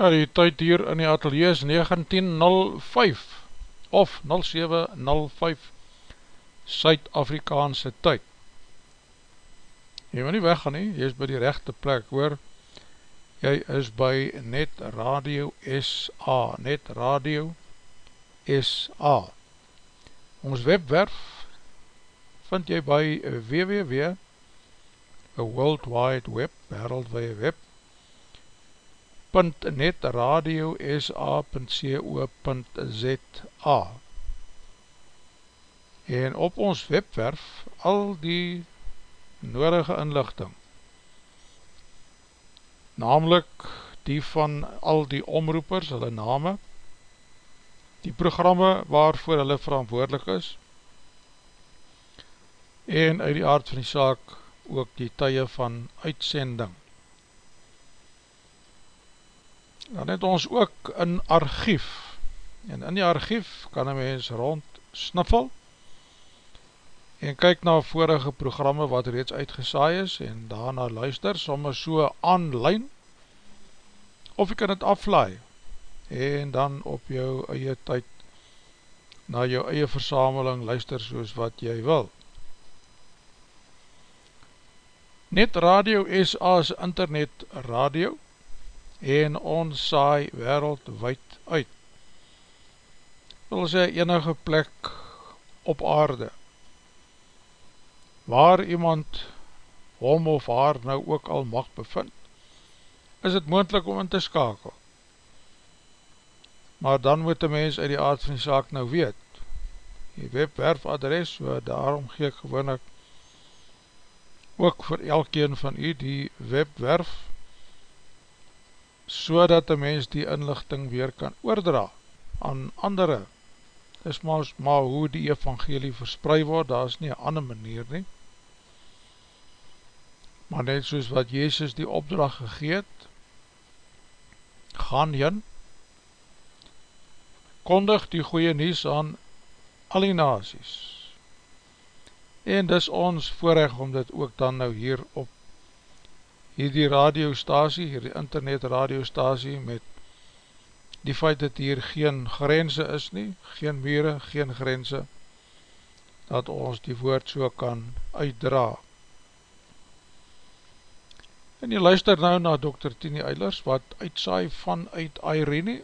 tyd hier in die atelier is 19.05 of 07.05 Suid-Afrikaanse tyd. Jy moet nie weggaan nie, jy is by die rechte plek hoor, jy is by Net Radio SA, Net Radio SA. Ons webwerf vind jy by www, a world wide web, wereldwee web, www.netradiosa.co.za en op ons webwerf al die nodige inlichting namelijk die van al die omroepers, hulle name die programme waarvoor hulle verantwoordelik is en uit die aard van die saak ook die tye van uitsending. Dan het ons ook in archief en in die archief kan een mens rond sniffel en kyk na vorige programme wat reeds uitgesaai is en daarna luister, soms so online of jy kan het aflaai en dan op jou eie tyd na jou eie versameling luister soos wat jy wil. Net Radio SA is internet radio en ons saai wereldwijd uit. Wil sê enige plek op aarde. Waar iemand hom of haar nou ook al mag bevind, is het moendlik om in te skakel. Maar dan moet die mens uit die aard van die saak nou weet, die webwerf adres, so daarom gee ek gewoon ek ook vir elkeen van u die webwerf, so dat die mens die inlichting weer kan oordra aan andere, is maar, maar hoe die evangelie verspreid word, daar is nie een ander manier nie, maar net soos wat Jezus die opdracht gegeet, gaan jyn, kondig die goeie nies aan al die nazies. En dis ons voorrecht om dit ook dan nou hier op hierdie radiostasie, hierdie internet radiostasie met die feit dat hier geen grense is nie, geen mure, geen grense, dat ons die woord so kan uitdra. En jy luister nou na Dr. Tini Eilers, wat uitsaai vanuit Irene,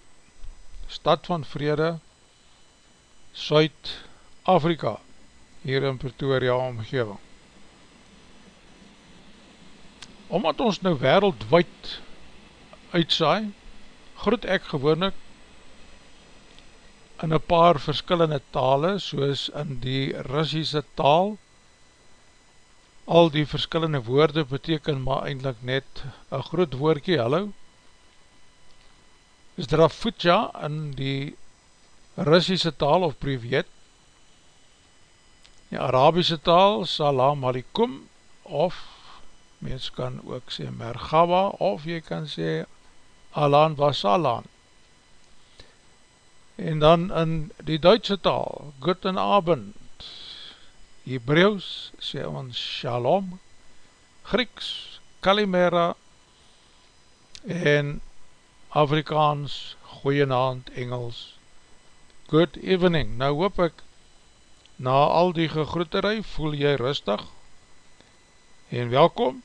stad van vrede, Suid-Afrika, hier in Pretoria omgeving. Omdat ons nou wereldwijd uitsaai, groet ek gewoonlik in een paar verskillende tale, soos in die Russische taal, al die verskillende woorde beteken maar eindelijk net een groot woordkie, hallo, is Drafutja in die Russische taal of Privet, die Arabische taal Salam Alikum of mens kan ook sê Mergaba of jy kan sê Alan Wasalan en dan in die Duitse taal Guten Abend Hebreeuws sê ons Shalom Grieks Kalimera en Afrikaans, goeienaand, Engels, good evening. Nou hoop ek, na al die gegroeterij, voel jy rustig en welkom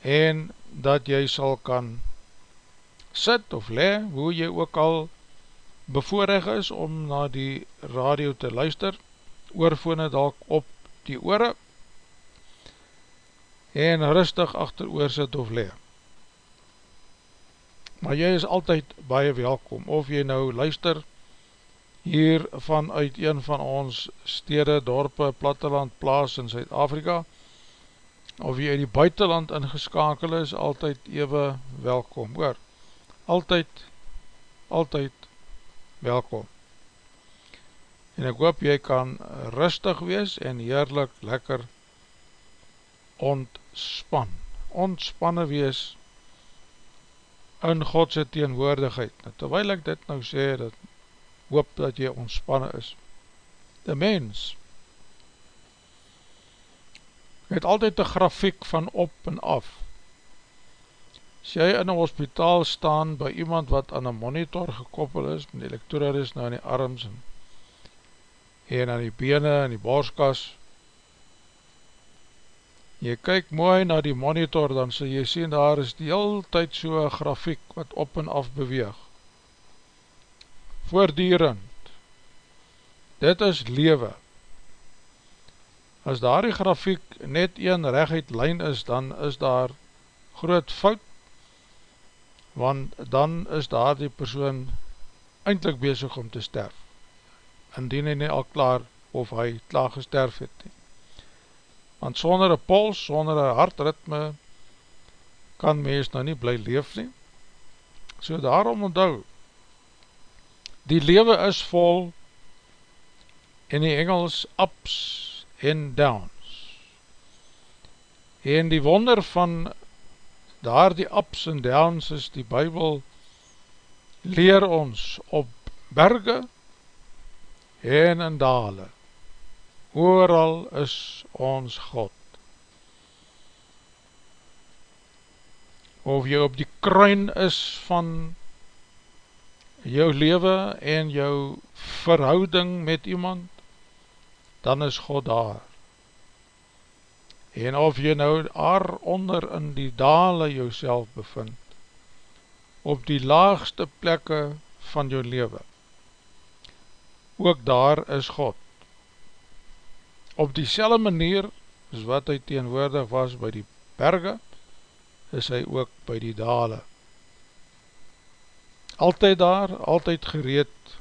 en dat jy sal kan sit of le, hoe jy ook al bevoorig is om na die radio te luister, oorvone dalk op die oore en rustig achter oor sit of le. Maar jy is altyd baie welkom, of jy nou luister hier vanuit een van ons stede, dorpe, platteland, plaas in Zuid-Afrika, of jy uit die buitenland ingeskakel is, altyd ewe welkom, hoor, altyd, altyd welkom. En ek hoop jy kan rustig wees en heerlik lekker ontspan, ontspanne wees, in Godse teenwoordigheid. Nou, terwijl ek dit nou sê, dat hoop dat jy ontspanne is. De mens het altyd een grafiek van op en af. As jy in een hospitaal staan by iemand wat aan een monitor gekoppel is, met elektroder is nou in die arms en, en aan die bene en die borskas, jy kyk mooi na die monitor, dan sal jy sien daar is die heel tyd so grafiek wat op en af beweeg. Voordierend. Dit is lewe. As daar die grafiek net een rechtheid lijn is, dan is daar groot fout want dan is daar die persoon eindelijk bezig om te sterf, indien hy nie al klaar of hy klaar gesterf het nie. Want sonder een pols, sonder een hartritme, kan mens nou nie bly leef nie. So daarom onthou, die lewe is vol in die Engels ups and downs. En die wonder van daar die ups and downs is die Bijbel leer ons op berge en in dale. Ooral is ons God. Of jy op die kruin is van jou leven en jou verhouding met iemand, dan is God daar en of jy nou daaronder in die dale jou bevind, op die laagste plekke van jou leven, ook daar is God. Op die selle manier, as wat hy teenwoordig was by die berge, is hy ook by die dale. Altyd daar, altyd gereed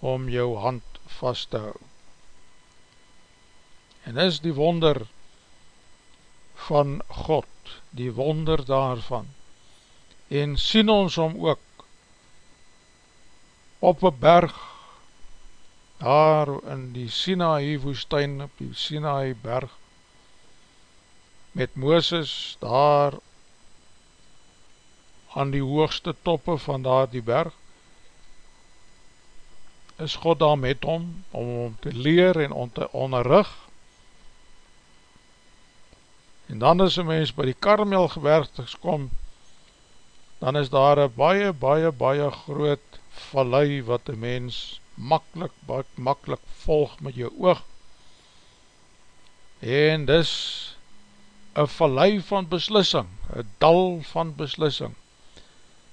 om jou hand vast te hou. En is die wonder, van God, die wonder daarvan, en sien ons om ook op een berg, daar in die Sinaï woestijn, op die Sinaï berg, met Mooses daar aan die hoogste toppe van daar die berg, is God daar met hom, om hom te leer en om te onderrug, En dan as een mens by die karmel gewerktes kom, dan is daar een baie, baie, baie groot vallei wat een mens makkelijk, makkelijk volg met jou oog. En dis een vallei van beslissing, een dal van beslissing.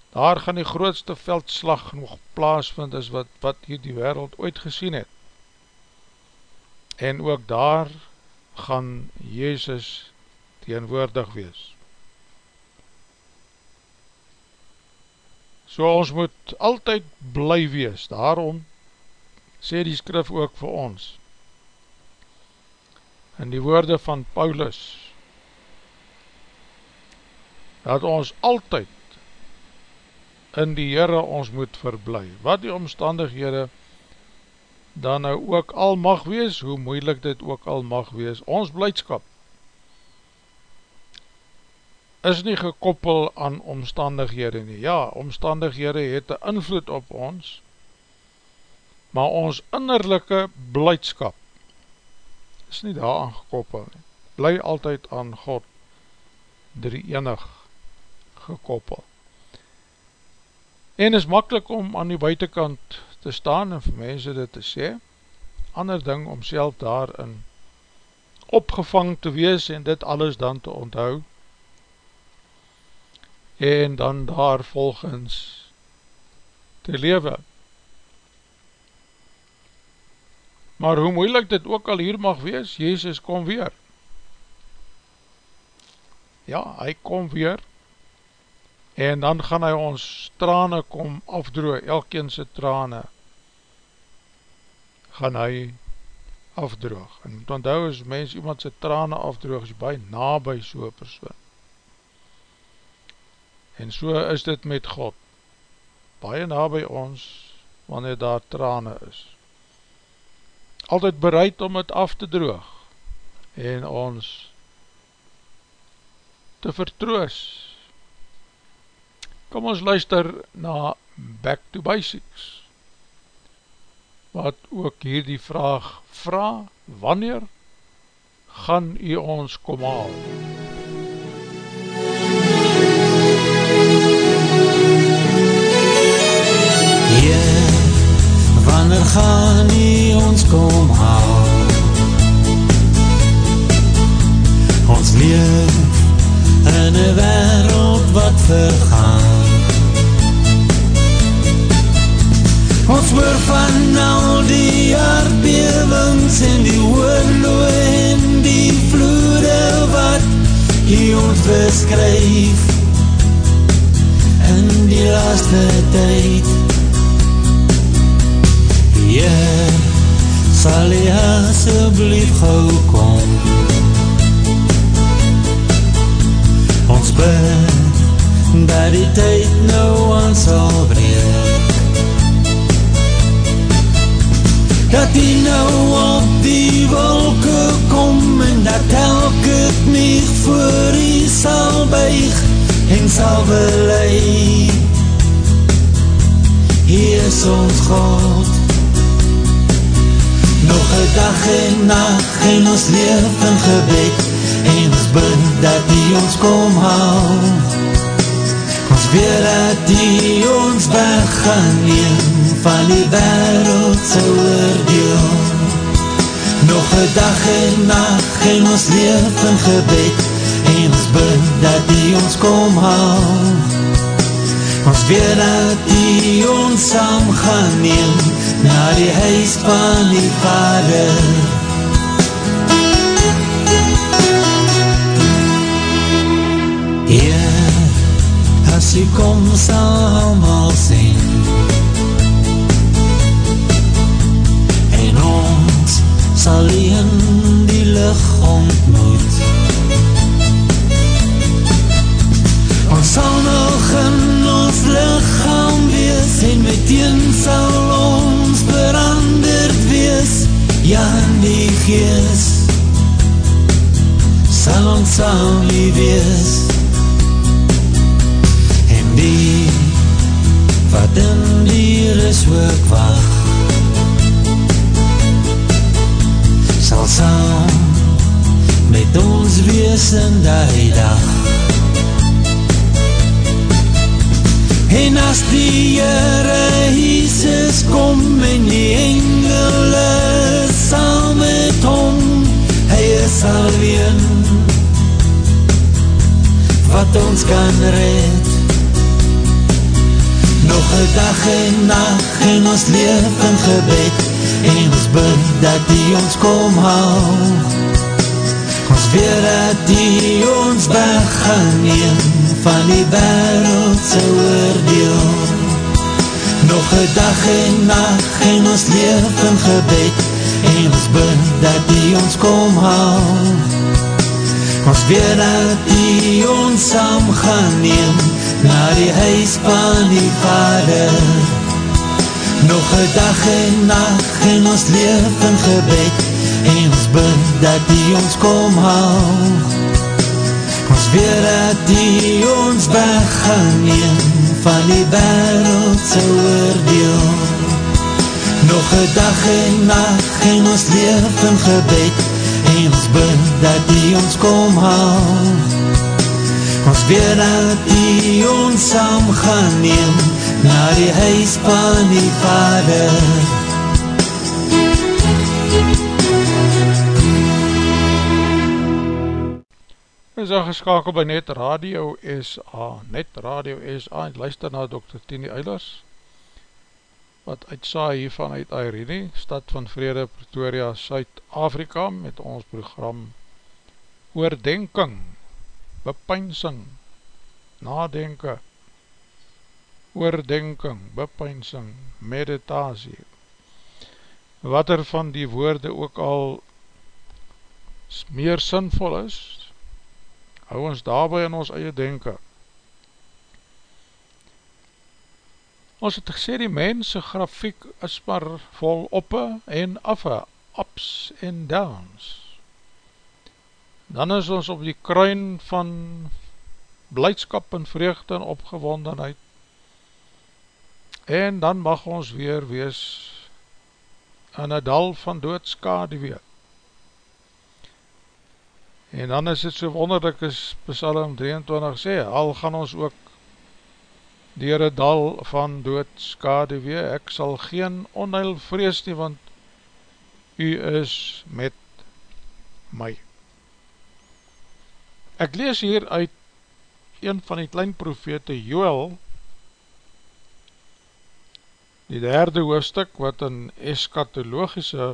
Daar gaan die grootste veldslag nog plaas vind is wat, wat hier die wereld ooit gesien het. En ook daar gaan Jezus teenwoordig wees. So ons moet altyd bly wees, daarom sê die skrif ook vir ons, in die woorde van Paulus, dat ons altyd in die Heere ons moet verblij, wat die omstandighede dan nou ook al mag wees, hoe moeilik dit ook al mag wees, ons blijdskap is nie gekoppel aan omstandighede nie. Ja, omstandighede het een invloed op ons, maar ons innerlijke blijdskap is nie daar aan gekoppel. Bly altyd aan God drie enig gekoppel. En is makkelijk om aan die buitenkant te staan en vir mense dit te sê, ander ding om self daarin opgevang te wees en dit alles dan te onthou, en dan daar volgens te lewe. Maar hoe moeilik dit ook al hier mag wees, Jezus kom weer. Ja, hy kom weer en dan gaan hy ons trane kom afdroe, elkeen sy trane gaan hy afdroog. En moet onthou as mens iemand sy trane afdroog, is by nabij so'n persoon. En so is dit met God, baie na by ons, wanneer daar trane is. Altyd bereid om het af te droog, en ons te vertroos. Kom ons luister na Back to Basics, wat ook hier die vraag vraag, wanneer gaan u ons kom haal? Wanneer gaan nie ons kom haal? Ons leef in een wereld wat vergaan. Ons hoor van al die aardbewings en die oorloe en die vloede wat die ons beskryf. In die die laaste tyd Heer, sal jy asjeblief gauw kom Ons bid, dat die tyd nou aan sal breek. Dat die nou op die wolke kom En dat elke knieg voor die sal buig En sal belei Hier is ons God Nog een dag en nacht En ons leef in gebed. En ons bid dat die ons kom hou Ons weet dat die ons weg gaan neem Van die wereld sy oordeel. Nog een dag en nacht En ons leef in gebed. En ons bid dat die ons kom hou Ons weet dat die ons saam gaan neem Na die huis van die vader. As u kom sal allemaal sien. En ons sal in die lucht ontmoet. Ons sal nog in die geest sal ons saam nie wees die wat in die ris ook wacht. Sal saam met ons wees in die dag. En as die Heere Jesus kom en die engele saam hy is alleen wat ons kan red. Nog een dag en nacht en ons leef in gebed en ons bid dat die ons kom hou. Ons weet dat die ons weg gaan neem van die wereld sy oordeel. Nog een dag en nacht en ons leef in gebed ons bid dat die ons kom hou ons weet dat die ons saam gaan neem na die huis van die vader nog een dag en nacht en ons leef in gebed en ons bid dat die ons kom hou ons weet dat die ons weg gaan neem van die wereld sy oordeel nog een dag en nacht en ons leef in gebed. En ons bid dat die ons kom hou Ons weet dat die ons saam gaan neem Na die huis van die vader. Ons is geskakel by Net Radio SA Net Radio SA En luister na Dr. Tini Eilers Wat uitsaai hiervan uit Airene Stad van Vrede Pretoria, Suid-Afrika Met ons program Oordenking bepynsing, nadenke, oordenking, bepynsing, meditasie, wat er van die woorde ook al meer sinvol is, hou ons daarby in ons eie denke. Ons het gesê die mense grafiek is maar vol oppe en affe, ups en downs, dan is ons op die kruin van blijdskap en vreugde en opgewondenheid. En dan mag ons weer wees in een dal van doodskade weer en dan is het so wonderlik as Psalm 23 sê, al gaan ons ook dier een dal van doodskade weer, ek sal geen onheil vrees nie, want u is met my. Ek lees hier uit een van die klein profete Joel, die derde hoofdstuk wat een eskatologische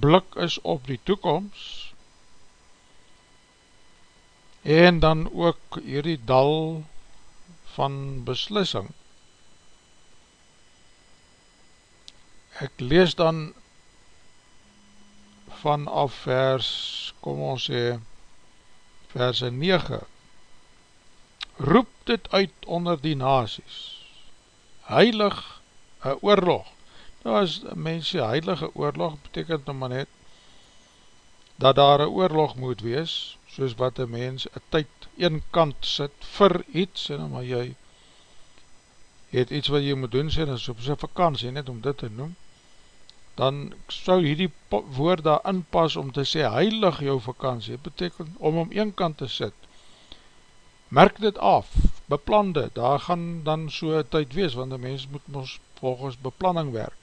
blik is op die toekomst, en dan ook hierdie dal van beslissing. Ek lees dan vanaf vers, kom ons sê, vers 9, roep dit uit onder die nazies, heilig een oorlog. Nou as mense heilige oorlog, betekent nou maar net, dat daar een oorlog moet wees, soos wat een mens een tyd een kant sit vir iets, en maar jy het iets wat jy moet doen, sê, en is op sy vakantie, net om dit te noem, dan sou hierdie woord daar inpas om te sê, heilig jou vakantie, beteken om om een kant te sit, merk dit af, beplan dit, daar gaan dan so tyd wees, want die mens moet ons volgens beplanning werk,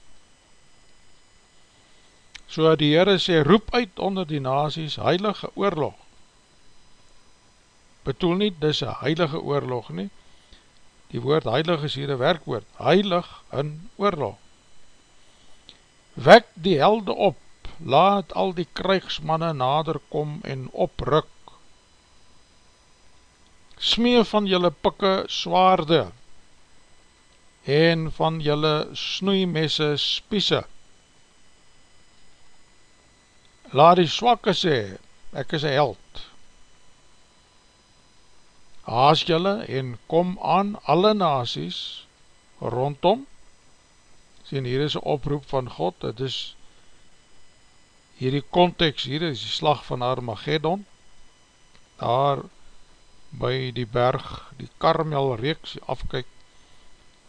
So die Heere sê, roep uit onder die nazies heilige oorlog. Betoel nie, dis een heilige oorlog nie. Die woord heilig is hier een werkwoord. Heilig in oorlog. Wek die helde op, laat al die krijgsmanne nader kom en opruk. Smee van julle pikke swaarde en van julle snoeimesse spiese laat die swakke sê, ek is een held. Haas julle en kom aan alle nasies rondom, sien hier is een oproep van God, het is hierdie context hier, is die slag van Armageddon, daar by die berg, die Karmel reeks, afkyk,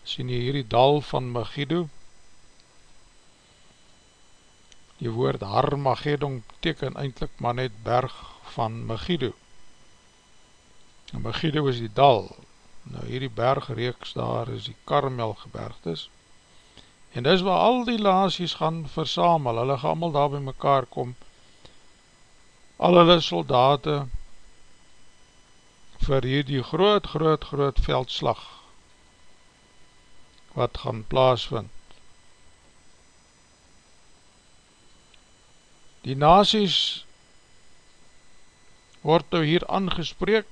sien hier die dal van Megiddo, Die woord Harmageddon teken eindelijk maar net berg van Megiddo. En Megiddo is die dal. Nou hierdie bergreeks daar is die Karmel gebergtes. En dis waar al die laasies gaan versamel. Hulle gaan allemaal daar by mekaar kom. Al hulle soldaten vir hierdie groot, groot, groot veldslag wat gaan plaasvind. Die nazies word nou hier aangespreek.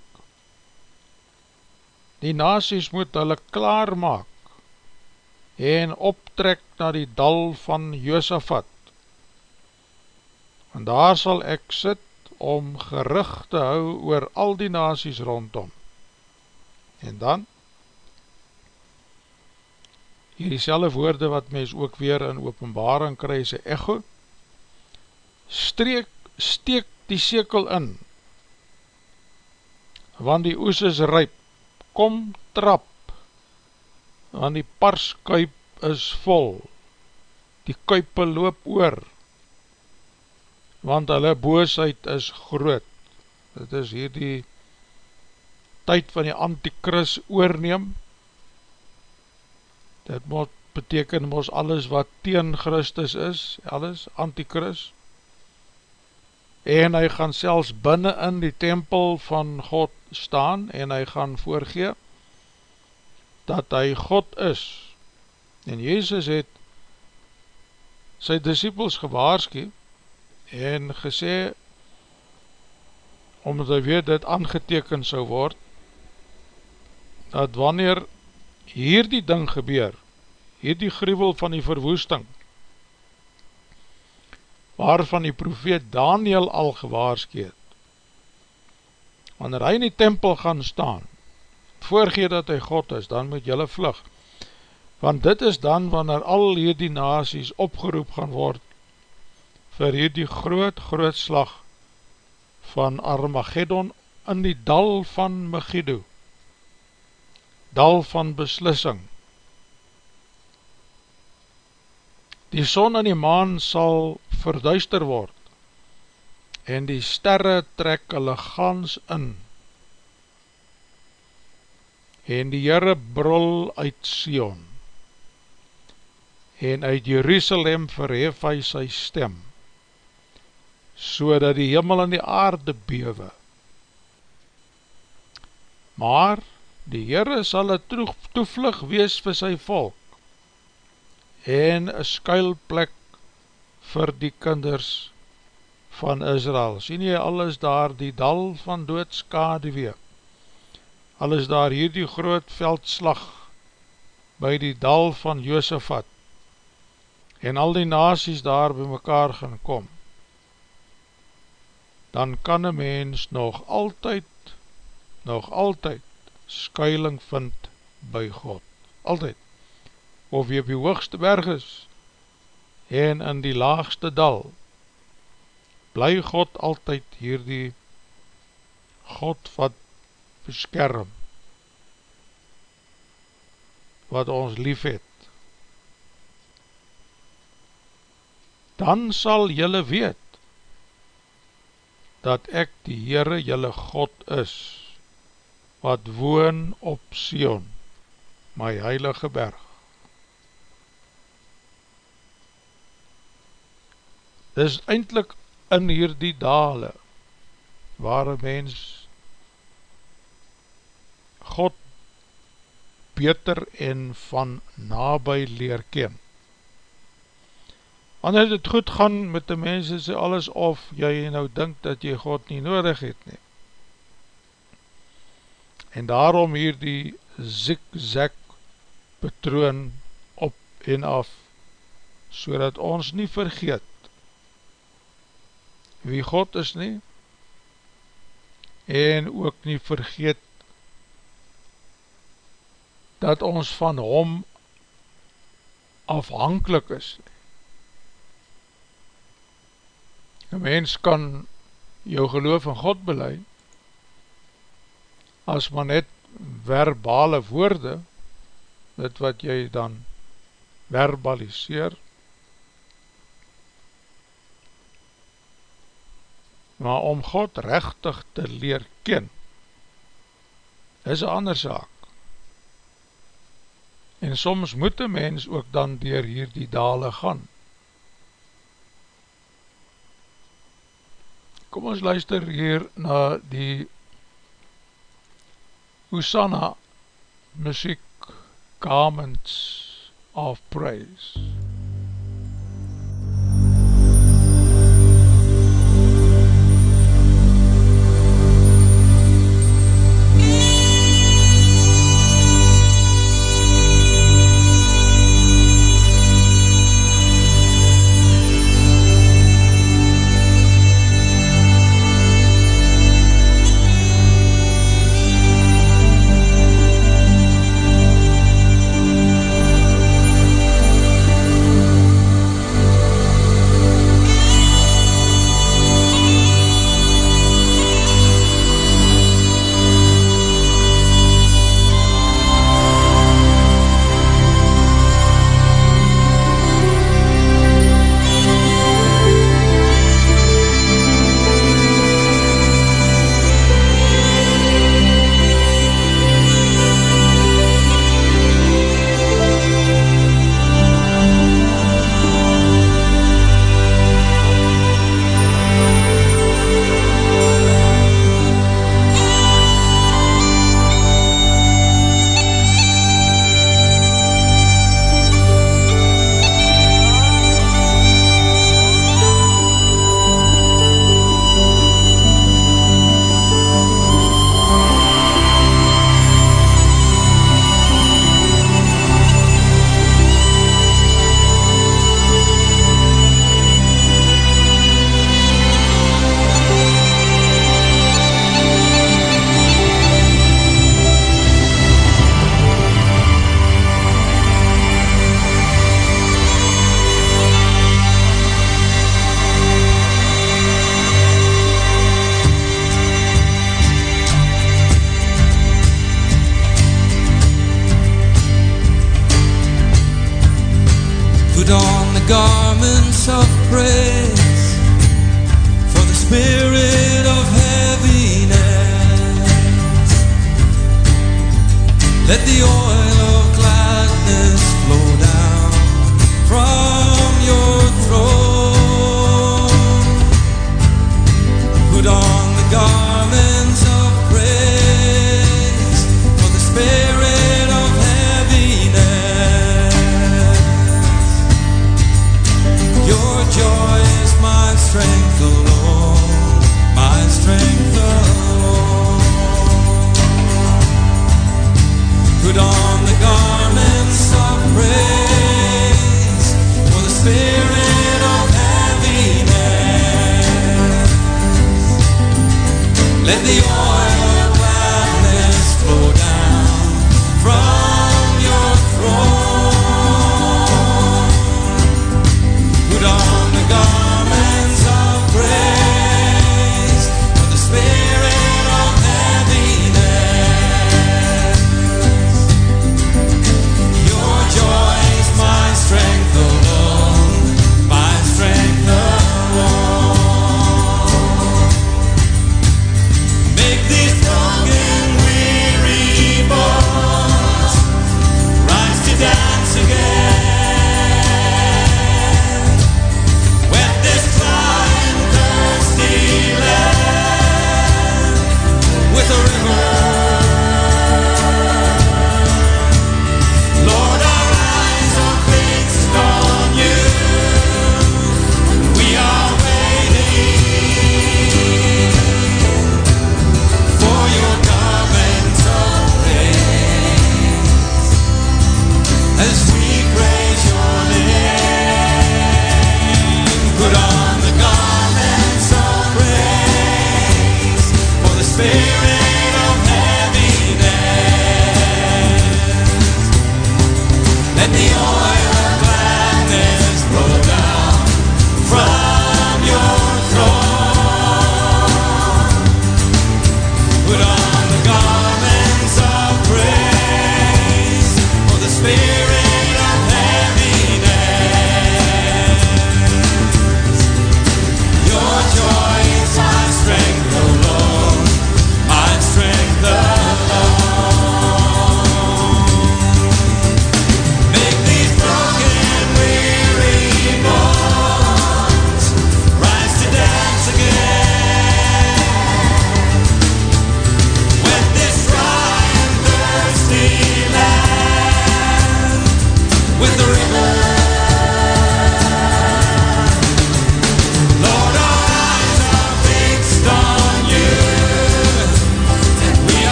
Die nazies moet hulle klaar maak en optrek na die dal van Josafat. En daar sal ek sit om gerig te hou oor al die nazies rondom. En dan, hier die woorde wat mens ook weer in openbaring kry, is echo, streek, steek die sekel in, want die oes is ryp, kom trap, want die parskuip is vol, die kuipe loop oor, want hulle boosheid is groot, dit is hier die tyd van die antikris oorneem, dit moet beteken ons alles wat teen Christus is, alles antikris, en hy gaan selfs binnen in die tempel van God staan en hy gaan voorgee dat hy God is. En Jezus het sy disciples gewaarski en gesê omdat hy weet dit aangeteken sou word dat wanneer hier die ding gebeur hier die gruwel van die verwoesting waarvan die profeet Daniel al gewaarskeet. Wanneer hy in die tempel gaan staan, voorgee dat hy God is, dan moet jylle vlug. Want dit is dan wanneer al hierdie nazies opgeroep gaan word vir hierdie groot, groot slag van Armageddon in die dal van Megiddo, dal van beslissing, Die son en die maan sal verduister word en die sterre trek hulle gans in. En die Heere brul uit Sion en uit Jerusalem verhef hy sy stem so dat die hemel en die aarde bewe. Maar die Heere sal een toevlug wees vir sy volk en een skuilplek vir die kinders van Israel. Sien jy alles daar, die dal van doodskadewee, al is daar hier die groot veldslag by die dal van Joosefat en al die nasies daar by mekaar gaan kom, dan kan een mens nog altyd, nog altyd skuiling vind by God. Altyd. Of jy op die hoogste berg is en in die laagste dal, bly God altyd hier die God wat beskerm, wat ons lief het. Dan sal jylle weet, dat ek die Heere jylle God is, wat woon op Sion, my heilige berg. Dit is eindelijk in hierdie dale, waar een mens God beter en van nabij leer ken. Wanneer het goed gaan met die mense, sê alles of jy nou dink dat jy God nie nodig het nie. En daarom hier die zigzag patroon op en af, so ons nie vergeet wie God is nie, en ook nie vergeet dat ons van hom afhankelijk is. Een mens kan jou geloof in God beleid, as maar net verbale woorde, dit wat jy dan verbaliseer, maar om God rechtig te leer ken, is een ander zaak. En soms moet een mens ook dan dier hier die dale gaan, Kom ons luister hier na die Hosanna muziek Garments of Praise.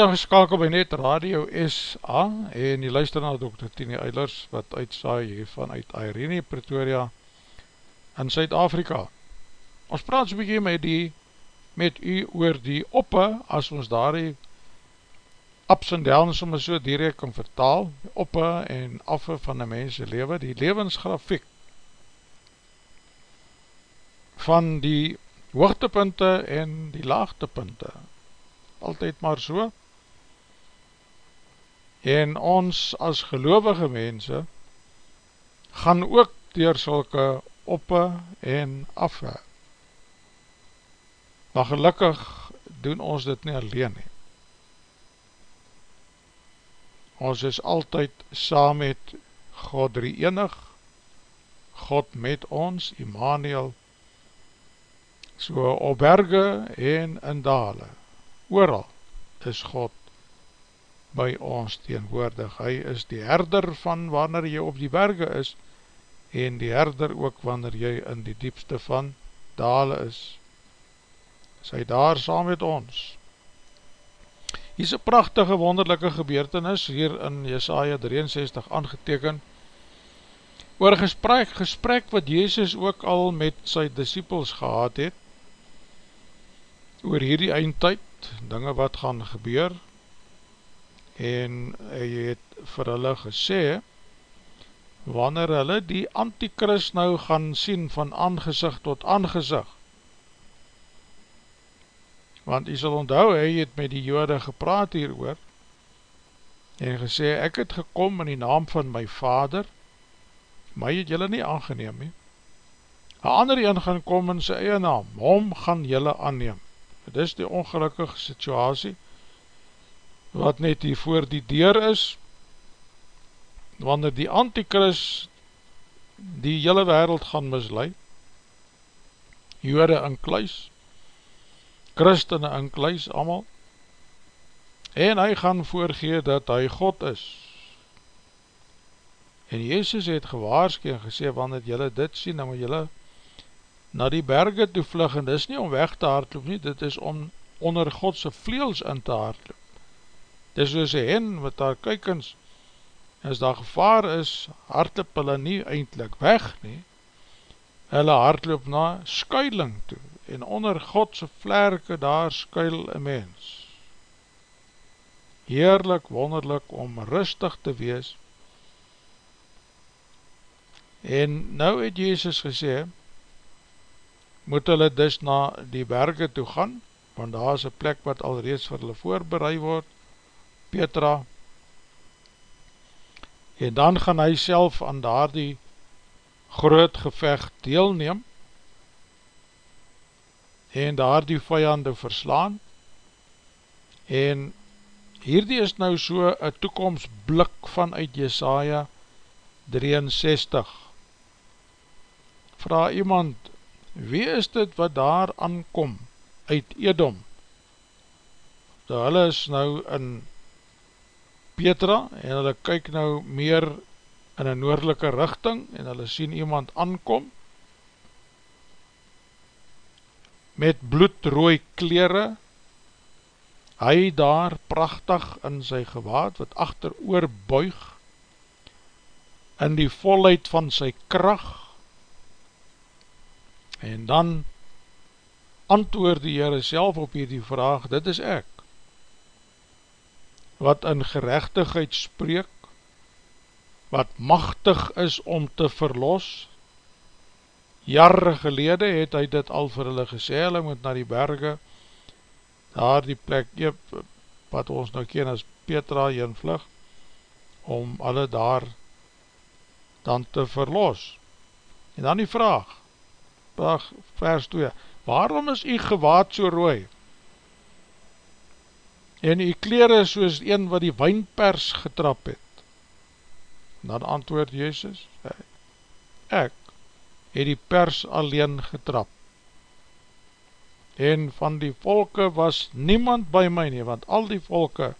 Is geskakel by Net Radio SA en jy luister na Dr. Tini Eilers wat uitsaai hiervan uit Irene Pretoria in Suid-Afrika. Ons praat so bykie met, die, met u oor die oppe as ons daar die ups en downs om so direct kan vertaal, oppe en affe van die mense lewe, die levensgrafiek van die hoogtepunte en die laagtepunte altyd maar so en ons as gelovige mense gaan ook dier sulke oppe en afwe. Maar gelukkig doen ons dit nie alleen nie. Ons is altyd saam met God drie enig, God met ons, Immanuel, so op berge en in dale, ooral is God by ons teenwoordig. Hy is die herder van wanneer jy op die berge is en die herder ook wanneer jy in die diepste van dale is. Is hy daar saam met ons. Hier is een prachtige wonderlijke gebeurtenis hier in Jesaja 63 aangeteken oor gesprek, gesprek wat Jezus ook al met sy disciples gehad het oor hierdie eindtijd, dinge wat gaan gebeur, en hy het vir hulle gesê, wanneer hulle die antichrist nou gaan sien van aangezicht tot aangezicht, want hy sal onthou, hy het met die jode gepraat hier oor, en gesê, ek het gekom in die naam van my vader, my het julle nie aangeneem nie, een ander een gaan kom in sy eie naam, hom gaan julle aanneem, dit is die ongelukkige situasie, wat net hier voor die deur is, wanneer die antikris die hele wereld gaan misleid, jode in kluis, christene in kluis, allemaal, en hy gaan voorgee dat hy God is. En Jezus het gewaarski en gesê, wanneer jylle dit sien, dan moet jylle na die berge toe vlug, en dit is nie om weg te hardloop nie, dit is om onder Godse vleels in te hardloop. Dis soos een hen met haar kuikens as daar gevaar is, hardloop hulle nie eindelijk weg nie, hulle hardloop na skuiling toe, en onder Godse vlerke daar skuil een mens. Heerlik, wonderlik om rustig te wees, en nou het Jezus gesê, moet hulle dus na die berge toe gaan, want daar is een plek wat al reeds vir hulle voorbereid word, Petra, en dan gaan hy self aan daar die groot gevecht deelneem en daar die vijande verslaan. En hierdie is nou so een toekomstblik vanuit Jesaja 63 vraag iemand wie is dit wat daar aankom uit Edom? So hulle is nou in Petra en hulle kyk nou meer in een noordelike richting en hulle sien iemand aankom met bloedrooi kleren hy daar prachtig in sy gewaad wat achter oor buig in die volheid van sy kracht en dan antwoord die Heere self op hierdie vraag, dit is ek wat in gerechtigheid spreek, wat machtig is om te verlos. Jare gelede het hy dit al vir hulle gesê, hulle moet na die berge, daar die plek, wat ons nou ken as Petra in vlug, om hulle daar dan te verlos. En dan die vraag, vraag vers 2, waarom is u gewaad so rooi? En die kleren soos een wat die wijnpers getrap het. Dan antwoord Jezus, ek het die pers alleen getrap. En van die volke was niemand by my nie, want al die volke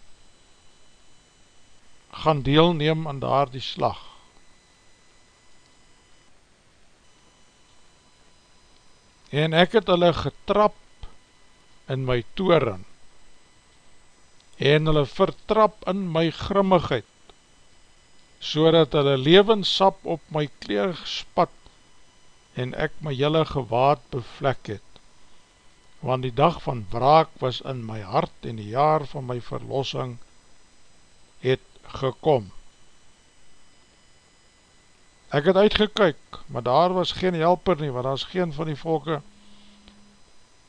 gaan deelneem aan daar die slag. En ek het hulle getrap in my toren en hulle vertrap in my grimmigheid, so dat hulle levenssap op my kleer spat, en ek my jylle gewaad bevlek het, want die dag van wraak was in my hart, en die jaar van my verlossing het gekom. Ek het uitgekyk, maar daar was geen helper nie, want daar is geen van die volke,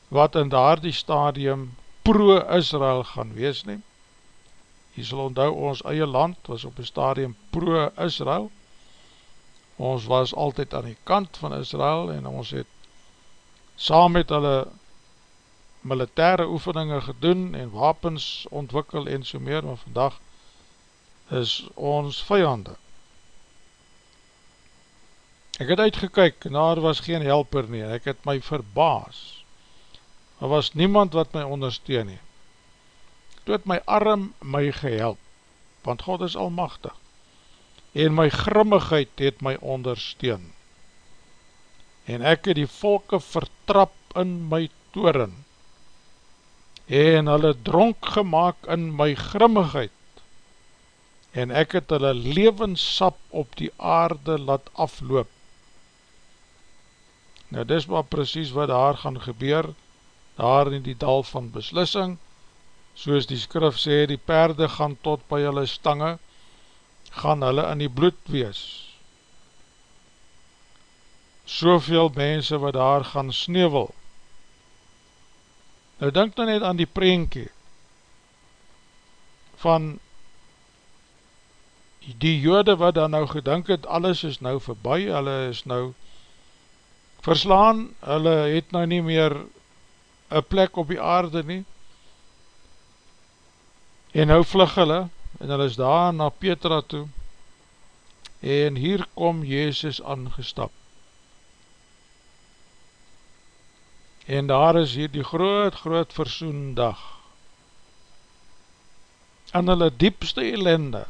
wat in daar die stadium pro-Israel gaan wees neem. Jy sal onthou, ons eie land was op een stadium pro-Israel. Ons was altyd aan die kant van Israel en ons het saam met hulle militaire oefeninge gedoen en wapens ontwikkel en so meer, maar vandag is ons vijande. Ek het uitgekyk, en daar was geen helper nie, ek het my verbaas, Daar was niemand wat my ondersteun nie. Toe het my arm my gehelp, want God is almachtig. En my grimmigheid het my ondersteun. En ek het die volke vertrap in my toren. En hulle dronk gemaakt in my grimmigheid. En ek het hulle levenssap op die aarde laat afloop. Nou dis maar precies wat daar gaan gebeur, daar in die dal van beslissing, soos die skrif sê, die perde gaan tot by hulle stange, gaan hulle in die bloed wees. Soveel mense wat daar gaan sneeuwel. Nou denk nou net aan die preenkie van die jode wat dan nou gedink het, alles is nou voorbij, hulle is nou verslaan, hulle het nou nie meer een plek op die aarde nie, en nou vlug hulle, en hulle is daar na Petra toe, en hier kom Jezus aangestap, en daar is hier die groot, groot versoendag, en hulle diepste ellende,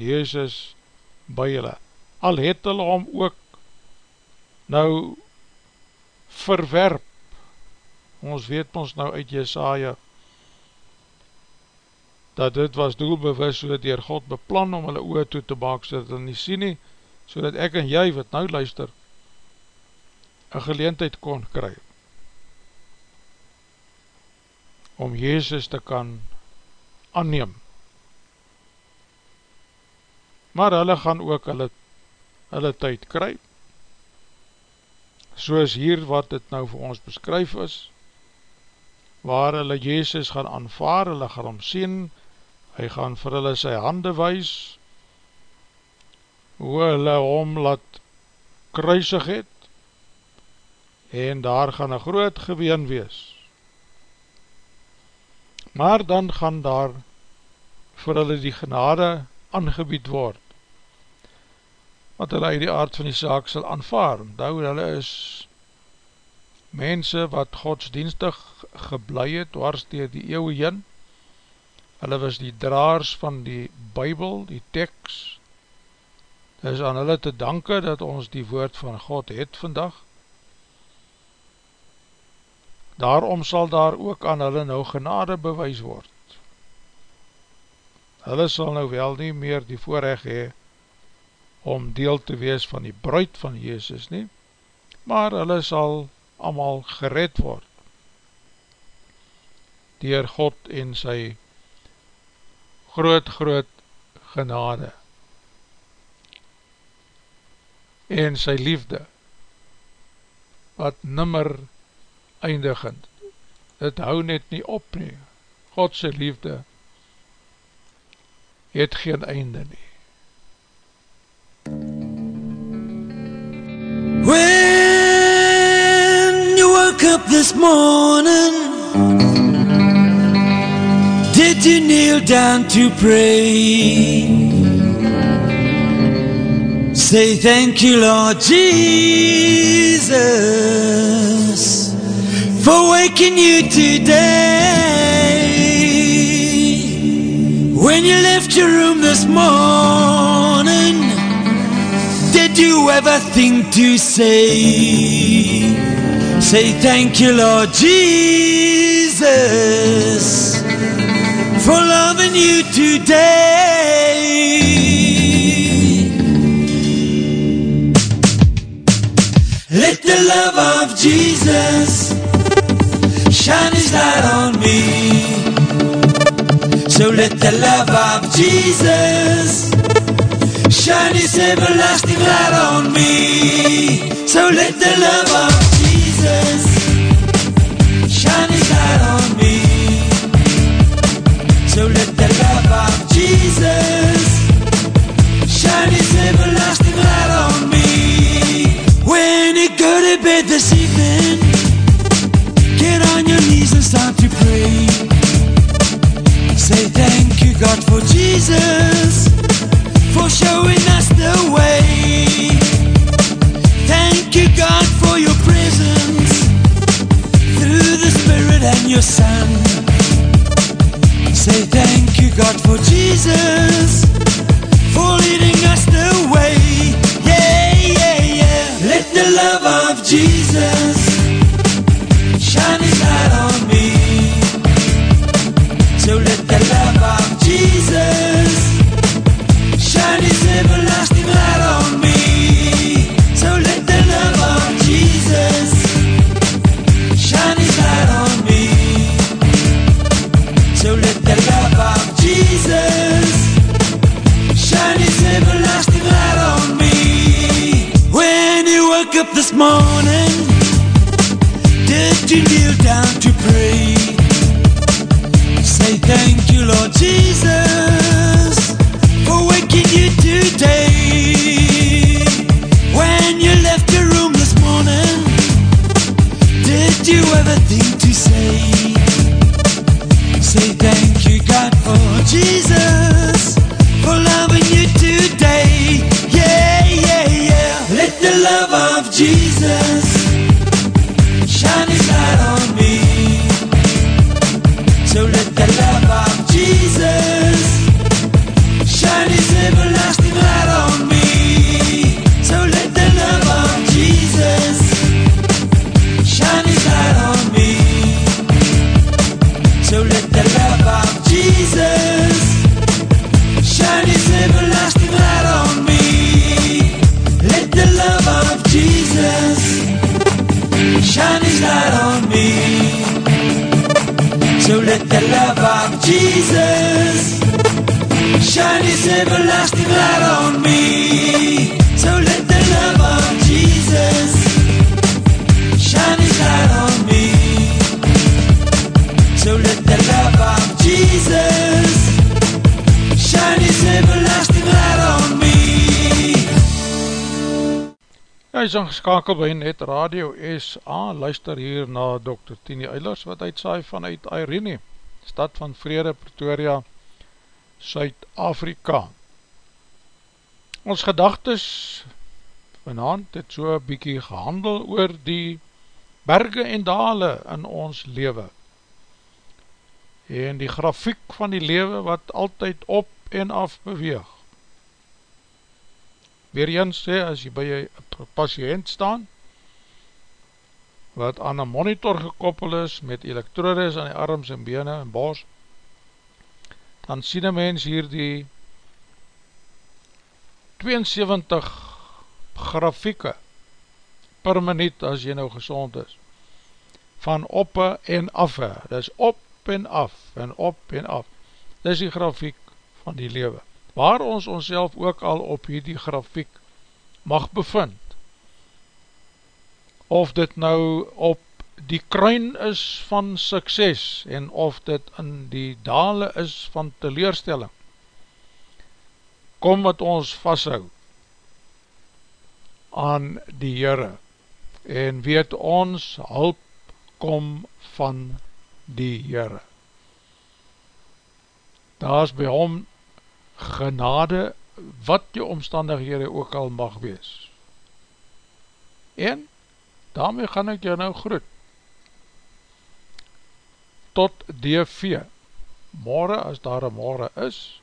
Jezus by hulle, al het hulle om ook nou verwerp, ons weet ons nou uit Jesaja dat dit was doelbewus so dat dier God beplan om hulle oor toe te maak so dat hulle nie sien nie, so dat ek en jy wat nou luister een geleentheid kon kry om Jezus te kan anneem maar hulle gaan ook hulle, hulle tyd kry soos hier wat dit nou vir ons beskryf is waar hulle Jezus gaan aanvaar, hulle gaan hom sien hy gaan vir hulle sy hande wees, hoe hulle hom laat kruisig het, en daar gaan een groot geween wees. Maar dan gaan daar vir hulle die genade aangebied word, wat hulle uit die aard van die saak sal aanvaar, want hulle is mense wat godsdienstig geblei het, dwars dier die eeuwe jyn, hulle was die draars van die bybel, die tekst, het is aan hulle te danke dat ons die woord van God het vandag, daarom sal daar ook aan hulle nou genade bewys word, hulle sal nou wel nie meer die voorrecht hee, om deel te wees van die bruid van Jezus nie, maar hulle sal allemaal gered word, dier God en sy groot, groot genade en sy liefde wat nimmer eindigend het hou net nie op nie. Godse liefde het geen einde nie. When you woke up this morning kneel down to pray? Say thank you, Lord Jesus, for waking you today. When you left your room this morning, did you ever think to say, Say thank you, Lord Jesus? For loving you today. Let the love of Jesus shine his light on me. So let the love of Jesus shine his everlasting light on me. So let the love of Jesus shine his light on me. So let the love of Jesus shine his everlasting light on me. When you go to bed this evening, get on your knees and start to pray. Say thank you, God, for Jesus, for showing us the way. Thank you, God, for your presence through the Spirit and your Son. God, for Jesus, for leading us the way. Yeah, yeah, yeah. Let the love of Jesus shine his light on me. So let the love of Jesus this morning, did you kneel down to pray? Say thank you, Lord Jesus, everlasting light on me. So let the love of Jesus shine his light on me. So let the love of Jesus shine his everlasting light on me. Ja, hy is ingeskakel by Net Radio SA, luister hier na Dr. Tini Eilers wat uitsaai vanuit Irene, stad van Vrede, Pretoria, Suid-Afrika. Ons gedagtes vanavond het so bykie gehandel oor die berge en dale in ons leven en die grafiek van die leven wat altyd op en af beweeg. Weer eens sê, as jy by een patiënt staan, wat aan een monitor gekoppel is, met elektrodes aan die arms en bene en bos, dan sien een mens hier die 72 grafieke per minuut, as jy nou gezond is, van oppe en afhe, dis op en af, en op en af, dis die grafiek van die lewe waar ons ons ook al op hierdie grafiek mag bevind. Of dit nou op die kruin is van sukses en of dit in die dale is van teleurstelling. Kom met ons vasthoud aan die Heere en weet ons hulp kom van die Heere. Daar is by hom genade wat jou omstandighede ook al mag wees. En daarmee gaan ek jou nou groet. Tot DV, morgen as daar een morgen is,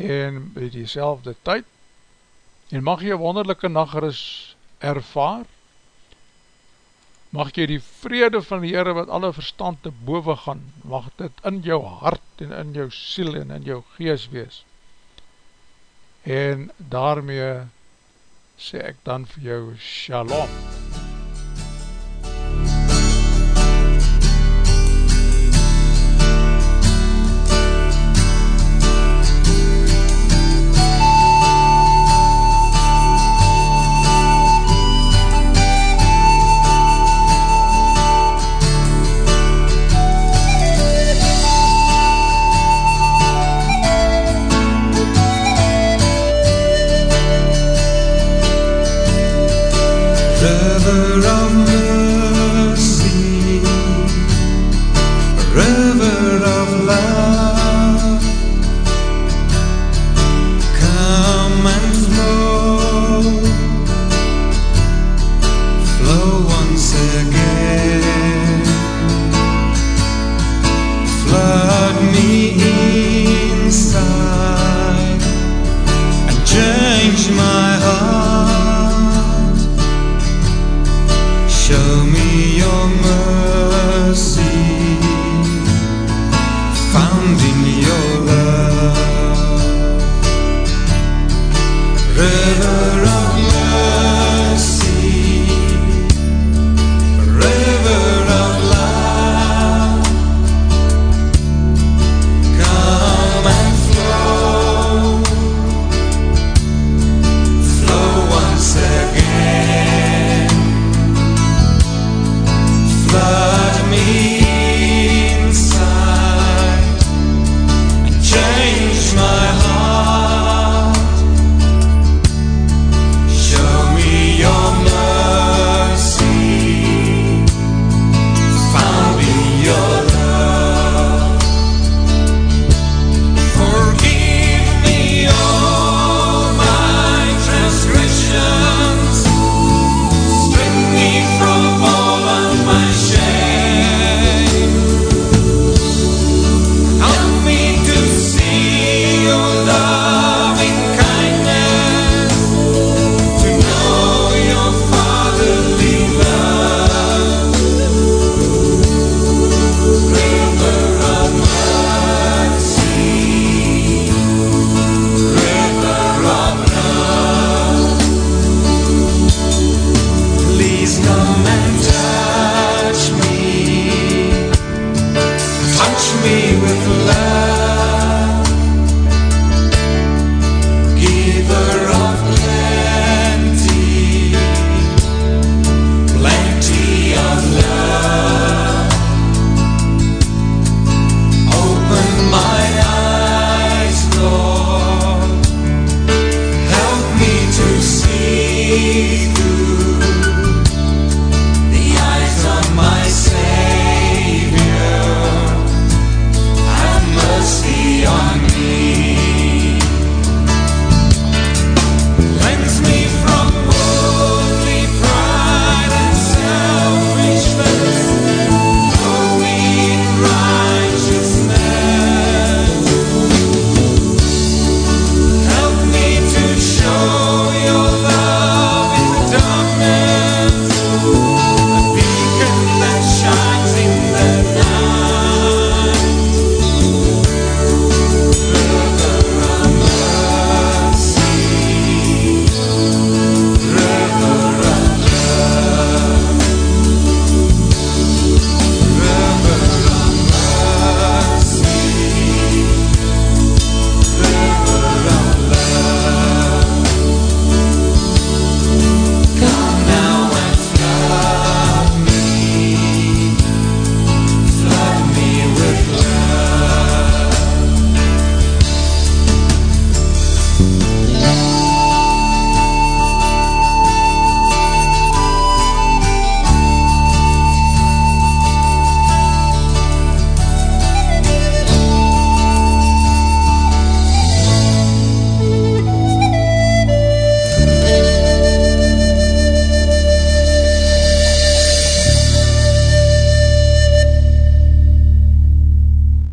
en by die selfde tyd, en mag jy wonderlijke nageris ervaar, mag jy die vrede van die Heere wat alle verstand te boven gaan, mag dit in jou hart en in jou siel en in jou gees wees. En daarmee sê ek dan vir jou shalom. river